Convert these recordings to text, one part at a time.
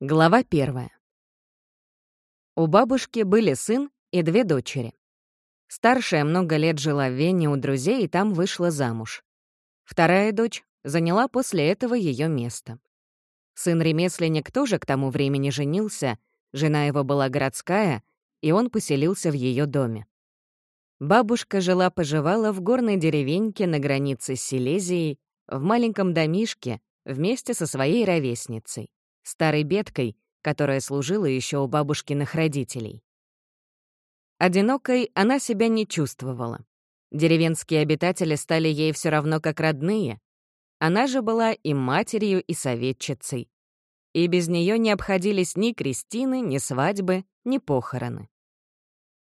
Глава первая. У бабушки были сын и две дочери. Старшая много лет жила в Вене у друзей и там вышла замуж. Вторая дочь заняла после этого ее место. Сын-ремесленник тоже к тому времени женился, жена его была городская, и он поселился в ее доме. Бабушка жила-поживала в горной деревеньке на границе с Силезией, в маленьком домишке, вместе со своей ровесницей старой бедкой, которая служила еще у бабушкиных родителей. Одинокой она себя не чувствовала. Деревенские обитатели стали ей все равно как родные. Она же была и матерью, и советчицей. И без нее не обходились ни крестины, ни свадьбы, ни похороны.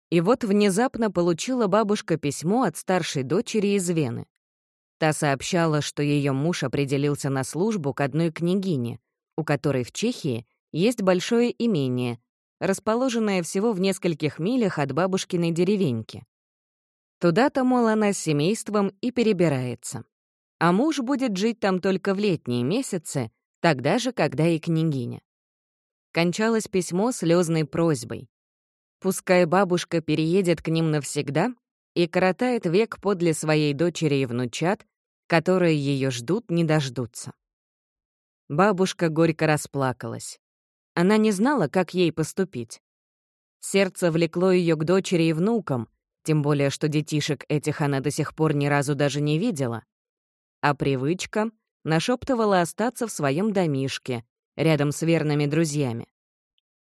И вот внезапно получила бабушка письмо от старшей дочери из Вены. Та сообщала, что ее муж определился на службу к одной княгине, у которой в Чехии есть большое имение, расположенное всего в нескольких милях от бабушкиной деревеньки. Туда-то, мол, она с семейством и перебирается. А муж будет жить там только в летние месяцы, тогда же, когда и княгиня. Кончалось письмо слезной просьбой. Пускай бабушка переедет к ним навсегда и коротает век подле своей дочери и внучат, которые ее ждут, не дождутся. Бабушка горько расплакалась. Она не знала, как ей поступить. Сердце влекло ее к дочери и внукам, тем более что детишек этих она до сих пор ни разу даже не видела. А привычка нашептывала остаться в своем домишке, рядом с верными друзьями.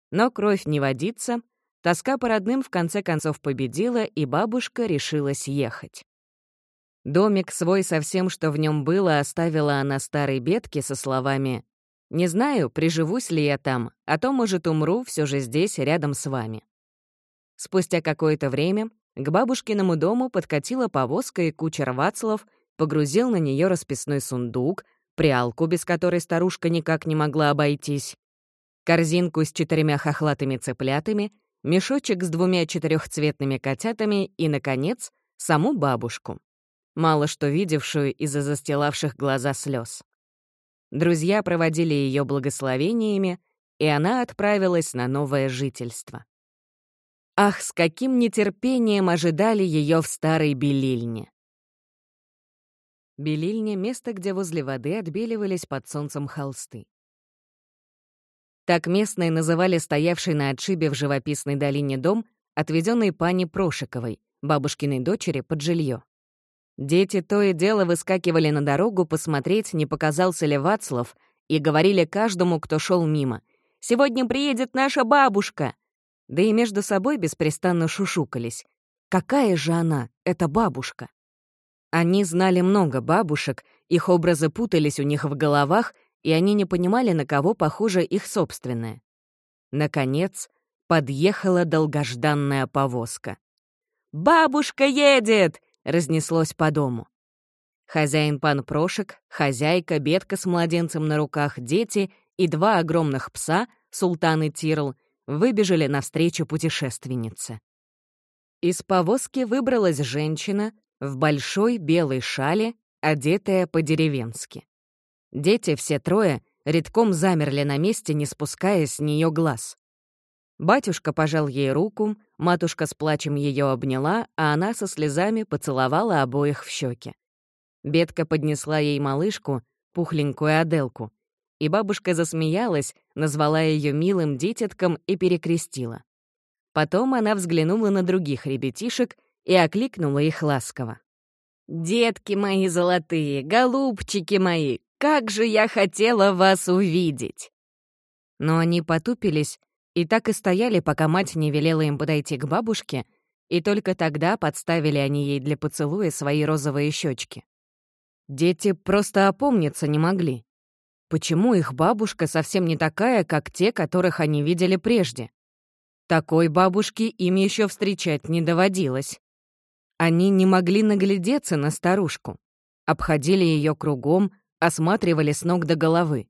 Но кровь не водится, тоска по родным в конце концов победила, и бабушка решилась ехать. Домик свой со всем, что в нем было, оставила она старой бедке со словами «Не знаю, приживусь ли я там, а то, может, умру все же здесь, рядом с вами». Спустя какое-то время к бабушкиному дому подкатила повозка, и кучер Вацлав погрузил на нее расписной сундук, прялку, без которой старушка никак не могла обойтись, корзинку с четырьмя хохлатыми цыплятами, мешочек с двумя четырехцветными котятами и, наконец, саму бабушку мало что видевшую из-за застилавших глаза слез. Друзья проводили ее благословениями, и она отправилась на новое жительство. Ах, с каким нетерпением ожидали ее в старой белильне! Белильня — место, где возле воды отбеливались под солнцем холсты. Так местные называли стоявший на отшибе в живописной долине дом, отведенный пани Прошиковой, бабушкиной дочери, под жилье. Дети то и дело выскакивали на дорогу посмотреть, не показался ли Вацлав, и говорили каждому, кто шел мимо. «Сегодня приедет наша бабушка!» Да и между собой беспрестанно шушукались. Какая же она, эта бабушка? Они знали много бабушек, их образы путались у них в головах, и они не понимали, на кого похожа их собственная. Наконец, подъехала долгожданная повозка. «Бабушка едет!» Разнеслось по дому. Хозяин пан Прошек, хозяйка, бедка с младенцем на руках, дети и два огромных пса, султан и Тирл, выбежали навстречу путешественнице. Из повозки выбралась женщина в большой белой шале, одетая по-деревенски. Дети, все трое, редком замерли на месте, не спуская с нее глаз. Батюшка пожал ей руку, матушка с плачем ее обняла, а она со слезами поцеловала обоих в щеки. Бетка поднесла ей малышку, пухленькую Аделку, и бабушка засмеялась, назвала ее милым дитятком и перекрестила. Потом она взглянула на других ребятишек и окликнула их ласково. «Детки мои золотые, голубчики мои, как же я хотела вас увидеть!» Но они потупились и так и стояли, пока мать не велела им подойти к бабушке, и только тогда подставили они ей для поцелуя свои розовые щечки. Дети просто опомниться не могли. Почему их бабушка совсем не такая, как те, которых они видели прежде? Такой бабушки им еще встречать не доводилось. Они не могли наглядеться на старушку. Обходили ее кругом, осматривали с ног до головы.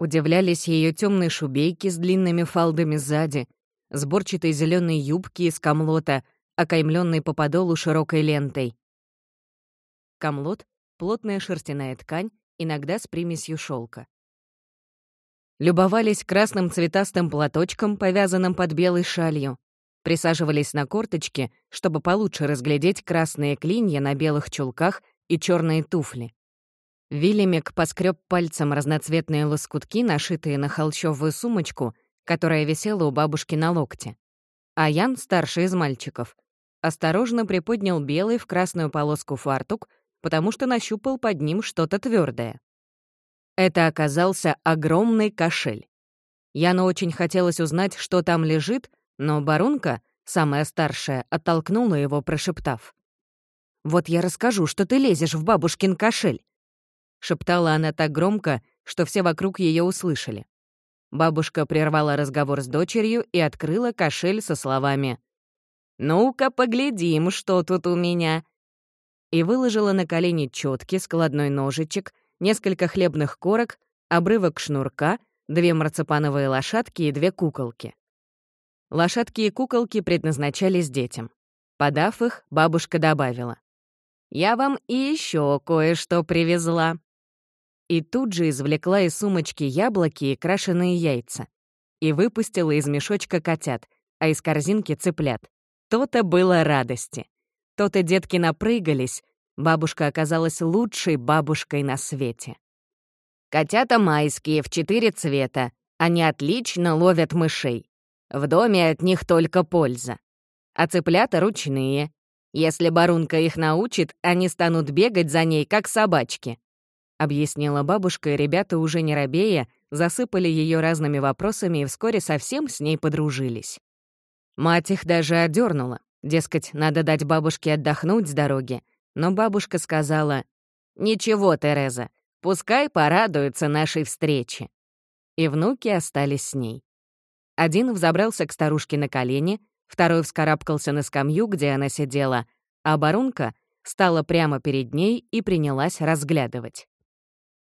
Удивлялись ее темной шубейке с длинными фалдами сзади, сборчатой зеленой юбки из камлота, окаймленной по подолу широкой лентой. Камлот — плотная шерстяная ткань, иногда с примесью шелка. любовались красным цветастым платочком, повязанным под белой шалью, присаживались на корточки, чтобы получше разглядеть красные клинья на белых чулках и черные туфли. Вильямик поскреб пальцем разноцветные лоскутки, нашитые на холщовую сумочку, которая висела у бабушки на локте. А Ян, старший из мальчиков, осторожно приподнял белый в красную полоску фартук, потому что нащупал под ним что-то твердое. Это оказался огромный кошель. Яну очень хотелось узнать, что там лежит, но барунка, самая старшая, оттолкнула его, прошептав. «Вот я расскажу, что ты лезешь в бабушкин кошель», — шептала она так громко, что все вокруг ее услышали. Бабушка прервала разговор с дочерью и открыла кошель со словами «Ну-ка, поглядим, что тут у меня». И выложила на колени четки, складной ножичек, несколько хлебных корок, обрывок шнурка, две марципановые лошадки и две куколки. Лошадки и куколки предназначались детям. Подав их, бабушка добавила. «Я вам и еще кое-что привезла». И тут же извлекла из сумочки яблоки и крашеные яйца. И выпустила из мешочка котят, а из корзинки цыплят. То-то было радости. То-то детки напрыгались. Бабушка оказалась лучшей бабушкой на свете. Котята майские в четыре цвета. Они отлично ловят мышей. В доме от них только польза. А цыплята ручные. Если барунка их научит, они станут бегать за ней, как собачки. Объяснила бабушка, и ребята, уже не робея, засыпали ее разными вопросами и вскоре совсем с ней подружились. Мать их даже одернула. Дескать, надо дать бабушке отдохнуть с дороги. Но бабушка сказала, «Ничего, Тереза, пускай порадуются нашей встрече». И внуки остались с ней. Один взобрался к старушке на колени, второй вскарабкался на скамью, где она сидела, а барунка стала прямо перед ней и принялась разглядывать.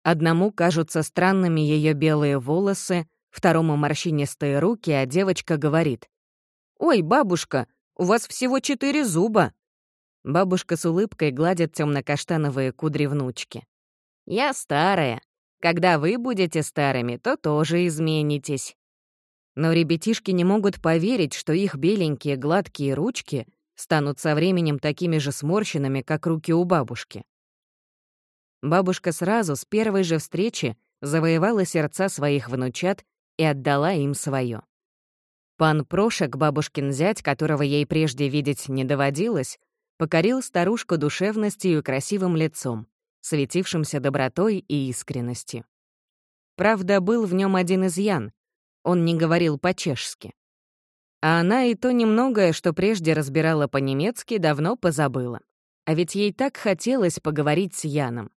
Одному кажутся странными ее белые волосы, второму морщинистые руки, а девочка говорит, «Ой, бабушка, у вас всего четыре зуба!» Бабушка с улыбкой гладит темно-каштановые кудри внучки. «Я старая. Когда вы будете старыми, то тоже изменитесь». Но ребятишки не могут поверить, что их беленькие гладкие ручки станут со временем такими же сморщенными, как руки у бабушки. Бабушка сразу с первой же встречи завоевала сердца своих внучат и отдала им свое. Пан Прошек, бабушкин зять, которого ей прежде видеть не доводилось, покорил старушку душевностью и красивым лицом, светившимся добротой и искренностью. Правда, был в нем один изъян. Он не говорил по-чешски. А она и то немногое, что прежде разбирала по-немецки, давно позабыла. А ведь ей так хотелось поговорить с Яном.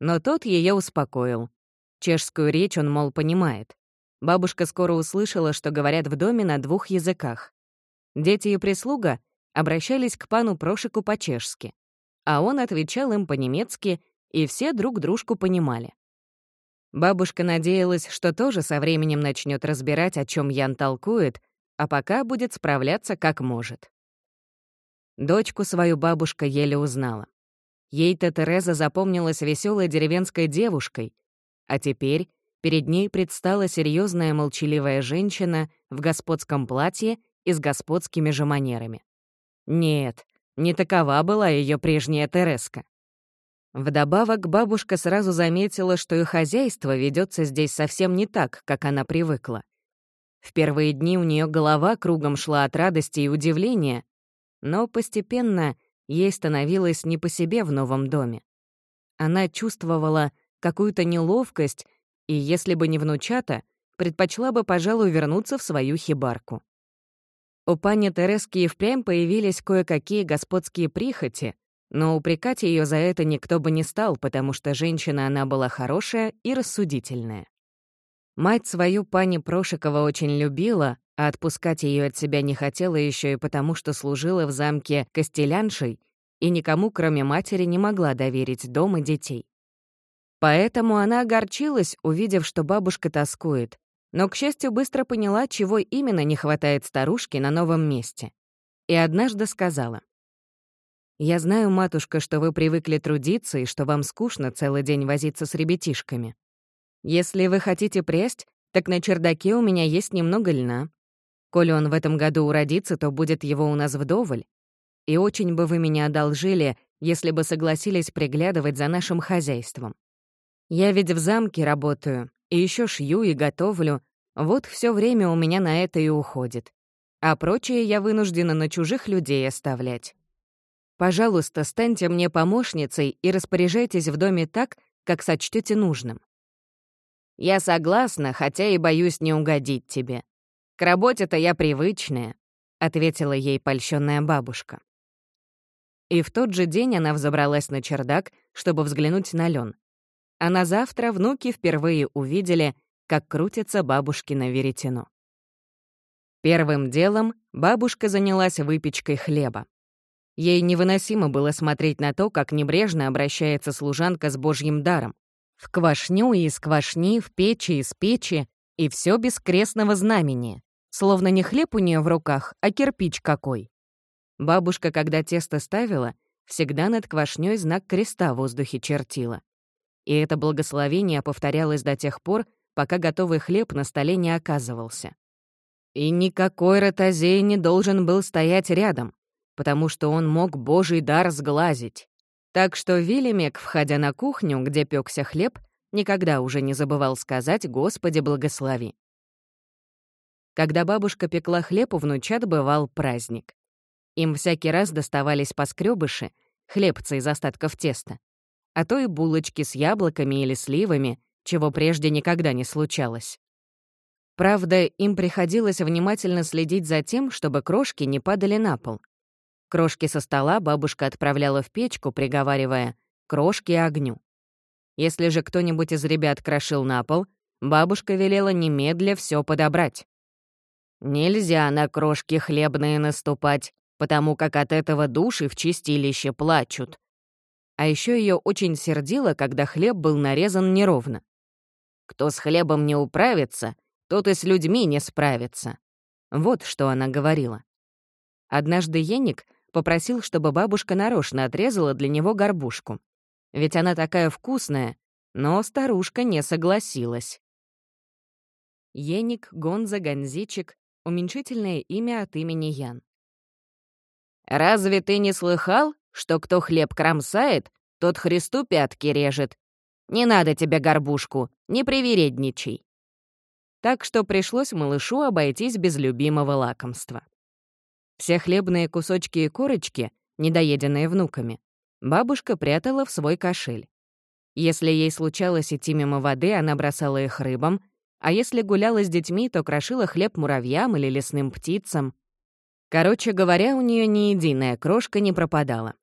Но тот ее успокоил. Чешскую речь он, мол, понимает. Бабушка скоро услышала, что говорят в доме на двух языках. Дети и прислуга обращались к пану Прошику по-чешски, а он отвечал им по-немецки, и все друг дружку понимали. Бабушка надеялась, что тоже со временем начнет разбирать, о чем Ян толкует, а пока будет справляться как может. Дочку свою бабушка еле узнала. Ей-то Тереза запомнилась веселой деревенской девушкой, а теперь Перед ней предстала серьезная молчаливая женщина в господском платье и с господскими же манерами. Нет, не такова была ее прежняя Тереска. Вдобавок бабушка сразу заметила, что и хозяйство ведется здесь совсем не так, как она привыкла. В первые дни у нее голова кругом шла от радости и удивления, но постепенно ей становилось не по себе в новом доме. Она чувствовала какую-то неловкость и если бы не внучата, предпочла бы, пожалуй, вернуться в свою хибарку. У пани Терески и впрямь появились кое-какие господские прихоти, но упрекать ее за это никто бы не стал, потому что женщина она была хорошая и рассудительная. Мать свою пани Прошикова очень любила, а отпускать ее от себя не хотела еще и потому, что служила в замке костеляншей и никому, кроме матери, не могла доверить дом и детей. Поэтому она огорчилась, увидев, что бабушка тоскует, но, к счастью, быстро поняла, чего именно не хватает старушке на новом месте. И однажды сказала. «Я знаю, матушка, что вы привыкли трудиться и что вам скучно целый день возиться с ребятишками. Если вы хотите прясть, Так на чердаке у меня есть немного льна. Коли он в этом году уродится, то будет его у нас вдоволь. И очень бы вы меня одолжили, если бы согласились приглядывать за нашим хозяйством. Я ведь в замке работаю, и еще шью и готовлю. Вот все время у меня на это и уходит. А прочее я вынуждена на чужих людей оставлять. Пожалуйста, станьте мне помощницей и распоряжайтесь в доме так, как сочтете нужным. Я согласна, хотя и боюсь не угодить тебе. К работе-то я привычная, ответила ей польщенная бабушка. И в тот же день она взобралась на чердак, чтобы взглянуть на лен. А на завтра внуки впервые увидели, как крутится бабушкино веретено. Первым делом бабушка занялась выпечкой хлеба. Ей невыносимо было смотреть на то, как небрежно обращается служанка с божьим даром. В квашню и из квашни, в печи из печи, и все без крестного знамения. Словно не хлеб у нее в руках, а кирпич какой. Бабушка, когда тесто ставила, всегда над квашней знак креста в воздухе чертила. И это благословение повторялось до тех пор, пока готовый хлеб на столе не оказывался. И никакой ротозей не должен был стоять рядом, потому что он мог божий дар сглазить. Так что Вильямек, входя на кухню, где пекся хлеб, никогда уже не забывал сказать «Господи, благослови». Когда бабушка пекла хлеб, у внучат бывал праздник. Им всякий раз доставались поскребыши, хлебцы из остатков теста, а то и булочки с яблоками или сливами, чего прежде никогда не случалось. Правда, им приходилось внимательно следить за тем, чтобы крошки не падали на пол. Крошки со стола бабушка отправляла в печку, приговаривая «крошки огню». Если же кто-нибудь из ребят крошил на пол, бабушка велела немедля все подобрать. «Нельзя на крошки хлебные наступать, потому как от этого души в чистилище плачут. А еще ее очень сердило, когда хлеб был нарезан неровно. Кто с хлебом не управится, тот и с людьми не справится. Вот что она говорила. Однажды Еник попросил, чтобы бабушка нарочно отрезала для него горбушку. Ведь она такая вкусная, но старушка не согласилась. Еник, Гонза, Гонзичик — уменьшительное имя от имени Ян. «Разве ты не слыхал, что кто хлеб кромсает, тот Христу пятки режет? Не надо тебе горбушку, не привередничай». Так что пришлось малышу обойтись без любимого лакомства. Все хлебные кусочки и корочки, недоеденные внуками, бабушка прятала в свой кошель. Если ей случалось идти мимо воды, она бросала их рыбам, а если гуляла с детьми, то крошила хлеб муравьям или лесным птицам. Короче говоря, у нее ни единая крошка не пропадала.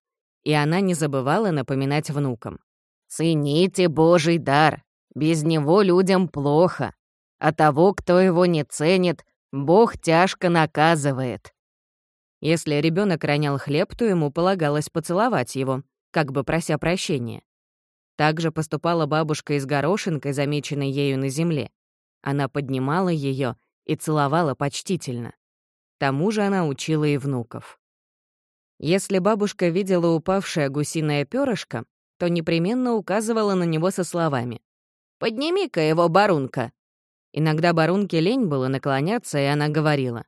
И она не забывала напоминать внукам. «Цените Божий дар. Без него людям плохо. А того, кто его не ценит, Бог тяжко наказывает». Если ребенок ронял хлеб, то ему полагалось поцеловать его, как бы прося прощения. Так же поступала бабушка и с горошинкой, замеченной ею на земле. Она поднимала ее и целовала почтительно тому же она учила и внуков. Если бабушка видела упавшее гусиное перышко, то непременно указывала на него со словами «Подними-ка его, барунка!» Иногда барунке лень было наклоняться, и она говорила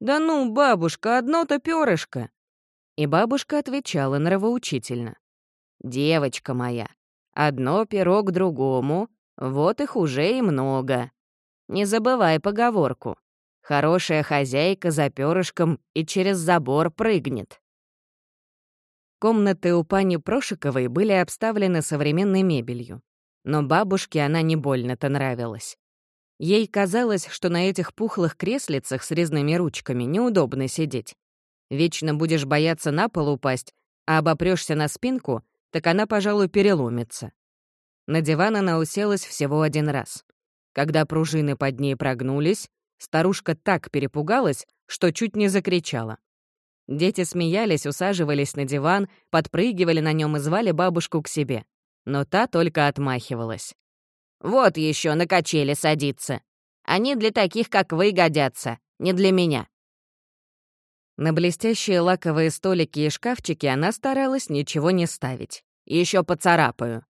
«Да ну, бабушка, одно-то перышко!» И бабушка отвечала нравоучительно «Девочка моя, одно перо к другому, вот их уже и много. Не забывай поговорку. Хорошая хозяйка за перышком и через забор прыгнет. Комнаты у пани Прошиковой были обставлены современной мебелью. Но бабушке она не больно-то нравилась. Ей казалось, что на этих пухлых креслицах с резными ручками неудобно сидеть. Вечно будешь бояться на пол упасть, а обопрёшься на спинку, так она, пожалуй, переломится. На диван она уселась всего один раз. Когда пружины под ней прогнулись, Старушка так перепугалась, что чуть не закричала. Дети смеялись, усаживались на диван, подпрыгивали на нем и звали бабушку к себе. Но та только отмахивалась. «Вот еще на качели садиться. Они для таких, как вы, годятся, не для меня». На блестящие лаковые столики и шкафчики она старалась ничего не ставить. Еще поцарапаю.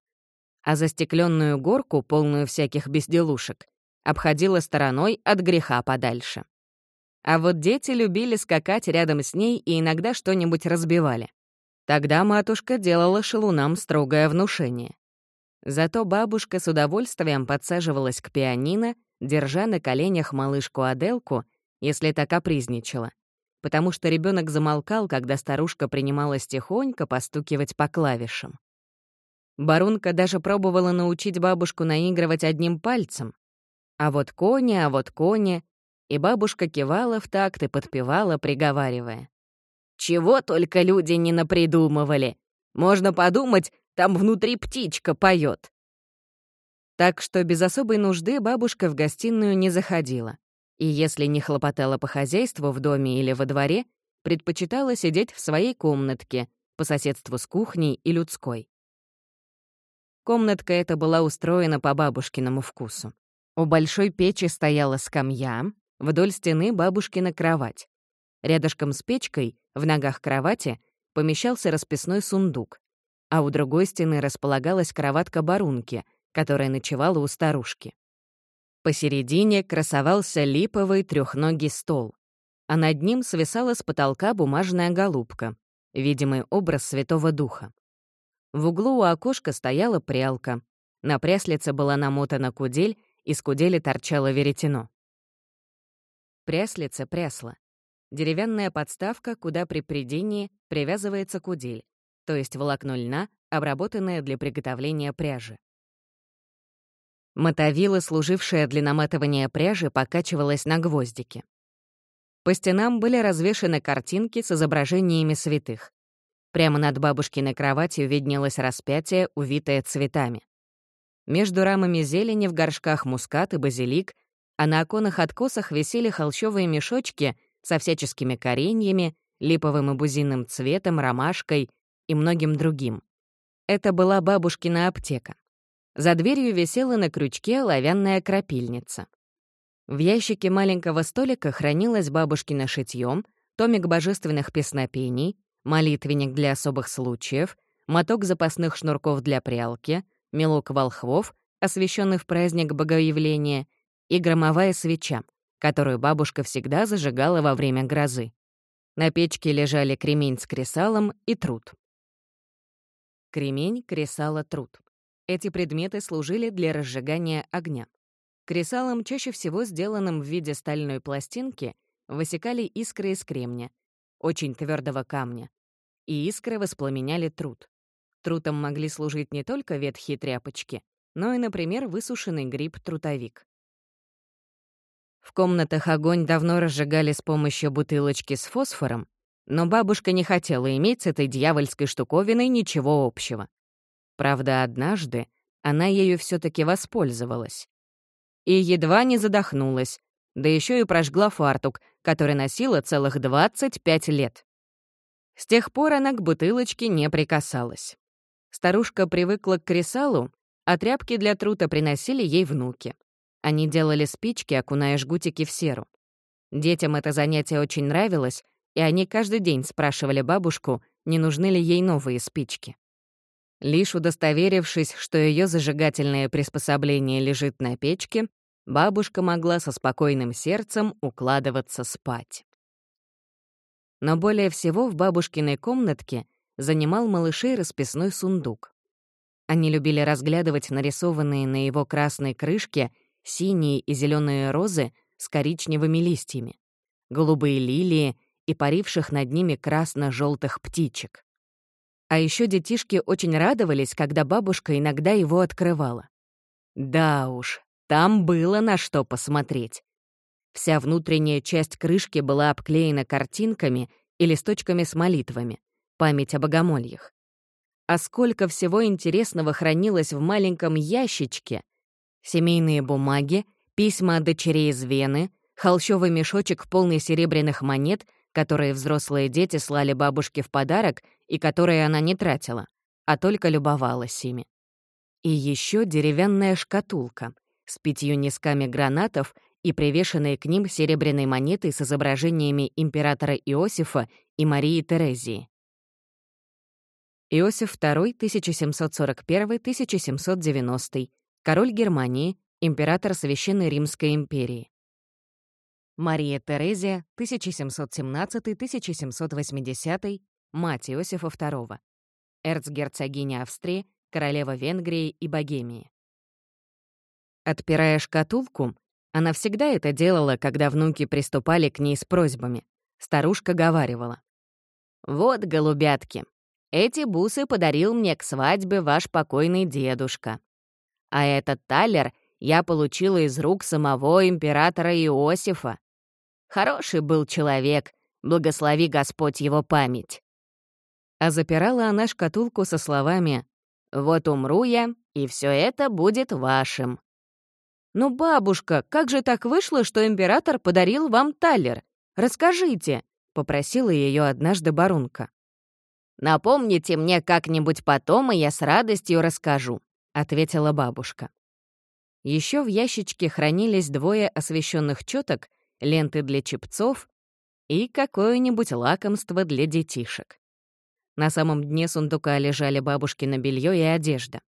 А застекленную горку, полную всяких безделушек, обходила стороной от греха подальше. А вот дети любили скакать рядом с ней и иногда что-нибудь разбивали. Тогда матушка делала шелунам строгое внушение. Зато бабушка с удовольствием подсаживалась к пианино, держа на коленях малышку Аделку, если та капризничала, потому что ребенок замолкал, когда старушка принималась тихонько постукивать по клавишам. Барунка даже пробовала научить бабушку наигрывать одним пальцем. А вот кони, а вот кони. И бабушка кивала в такт и подпевала, приговаривая. «Чего только люди не напридумывали! Можно подумать, там внутри птичка поет. Так что без особой нужды бабушка в гостиную не заходила. И если не хлопотала по хозяйству в доме или во дворе, предпочитала сидеть в своей комнатке по соседству с кухней и людской. Комнатка эта была устроена по бабушкиному вкусу. У большой печи стояла скамья, вдоль стены бабушкина кровать. Рядышком с печкой, в ногах кровати, помещался расписной сундук, а у другой стены располагалась кроватка барунки, которая ночевала у старушки. Посередине красовался липовый трехногий стол, а над ним свисала с потолка бумажная голубка, видимый образ Святого Духа. В углу у окошка стояла прялка. На пряслице была намотана кудель, из кудели торчало веретено. Пряслица — прясла. Деревянная подставка, куда при придении привязывается кудель, то есть волокно льна, обработанное для приготовления пряжи. Мотовила, служившая для наматывания пряжи, покачивалась на гвоздике. По стенам были развешаны картинки с изображениями святых. Прямо над бабушкиной кроватью виднелось распятие, увитое цветами. Между рамами зелени в горшках мускат и базилик, а на оконах-откосах висели холщовые мешочки со всяческими кореньями, липовым и бузинным цветом, ромашкой и многим другим. Это была бабушкина аптека. За дверью висела на крючке оловянная крапильница. В ящике маленького столика хранилось бабушкино шитье, томик божественных песнопений, молитвенник для особых случаев, моток запасных шнурков для прялки, мелок волхвов, освященный в праздник Богоявления, и громовая свеча, которую бабушка всегда зажигала во время грозы. На печке лежали кремень с кресалом и труд. Кремень, кресало, труд. Эти предметы служили для разжигания огня. Кресалом, чаще всего сделанным в виде стальной пластинки, высекали искры из кремня, очень твердого камня, и искры воспламеняли труд. Трутом могли служить не только ветхие тряпочки, но и, например, высушенный гриб-трутовик. В комнатах огонь давно разжигали с помощью бутылочки с фосфором, но бабушка не хотела иметь с этой дьявольской штуковиной ничего общего. Правда, однажды она ею все таки воспользовалась. И едва не задохнулась, да еще и прожгла фартук, который носила целых 25 лет. С тех пор она к бутылочке не прикасалась. Старушка привыкла к кресалу, а тряпки для трута приносили ей внуки. Они делали спички, окуная жгутики в серу. Детям это занятие очень нравилось, и они каждый день спрашивали бабушку, не нужны ли ей новые спички. Лишь удостоверившись, что ее зажигательное приспособление лежит на печке, бабушка могла со спокойным сердцем укладываться спать. Но более всего в бабушкиной комнатке занимал малышей расписной сундук. Они любили разглядывать нарисованные на его красной крышке синие и зеленые розы с коричневыми листьями, голубые лилии и паривших над ними красно желтых птичек. А еще детишки очень радовались, когда бабушка иногда его открывала. Да уж, там было на что посмотреть. Вся внутренняя часть крышки была обклеена картинками и листочками с молитвами, память о богомольях. А сколько всего интересного хранилось в маленьком ящичке. Семейные бумаги, письма от дочерей из Вены, холщовый мешочек, полный серебряных монет которые взрослые дети слали бабушке в подарок и которые она не тратила, а только любовалась ими. И еще деревянная шкатулка с пятью низками гранатов и привешенные к ним серебряной монетой с изображениями императора Иосифа и Марии Терезии. Иосиф II, 1741-1790, король Германии, император Священной Римской империи. Мария Терезия, 1717-1780, мать Иосифа II, эрцгерцогиня Австрии, королева Венгрии и Богемии. Отпирая шкатулку, она всегда это делала, когда внуки приступали к ней с просьбами. Старушка говаривала. «Вот, голубятки, эти бусы подарил мне к свадьбе ваш покойный дедушка. А этот талер я получила из рук самого императора Иосифа. Хороший был человек, благослови Господь его память». А запирала она шкатулку со словами «Вот умру я, и все это будет вашим». «Ну, бабушка, как же так вышло, что император подарил вам талер? Расскажите», — попросила ее однажды Барунка. «Напомните мне как-нибудь потом, и я с радостью расскажу», — ответила бабушка. Еще в ящичке хранились двое освещенных четок, ленты для чепцов и какое-нибудь лакомство для детишек. На самом дне сундука лежали бабушкино белье и одежда.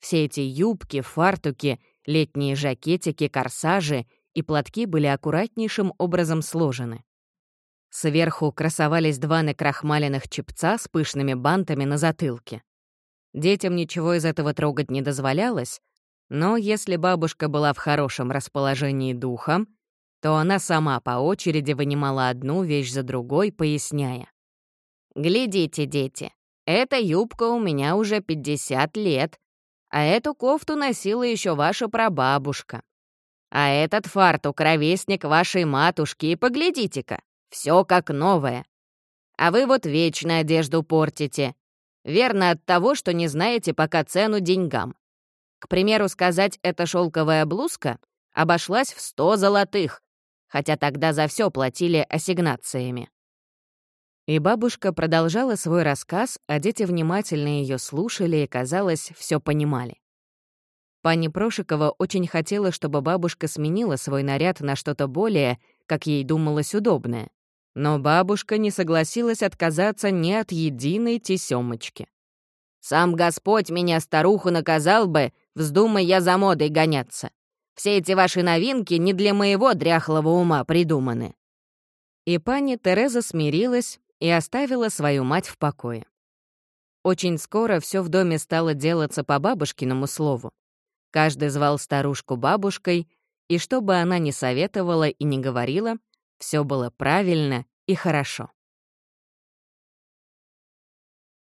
Все эти юбки, фартуки, летние жакетики, корсажи и платки были аккуратнейшим образом сложены. Сверху красовались два накрахмаленных чепца с пышными бантами на затылке. Детям ничего из этого трогать не дозволялось, но если бабушка была в хорошем расположении духа, то она сама по очереди вынимала одну вещь за другой, поясняя. «Глядите, дети, эта юбка у меня уже 50 лет, а эту кофту носила еще ваша прабабушка. А этот фартук — ровесник вашей матушки, и поглядите-ка, все как новое. А вы вот вечно одежду портите. Верно от того, что не знаете пока цену деньгам. К примеру, сказать, эта шелковая блузка обошлась в 100 золотых, хотя тогда за все платили ассигнациями. И бабушка продолжала свой рассказ, а дети внимательно ее слушали и, казалось, все понимали. Пани Прошикова очень хотела, чтобы бабушка сменила свой наряд на что-то более, как ей думалось, удобное. Но бабушка не согласилась отказаться ни от единой тесёмочки. «Сам Господь меня, старуху, наказал бы, вздумай я за модой гоняться. Все эти ваши новинки не для моего дряхлого ума придуманы». И пани Тереза смирилась и оставила свою мать в покое. Очень скоро все в доме стало делаться по бабушкиному слову. Каждый звал старушку бабушкой, и что бы она ни советовала и ни говорила, все было правильно и хорошо.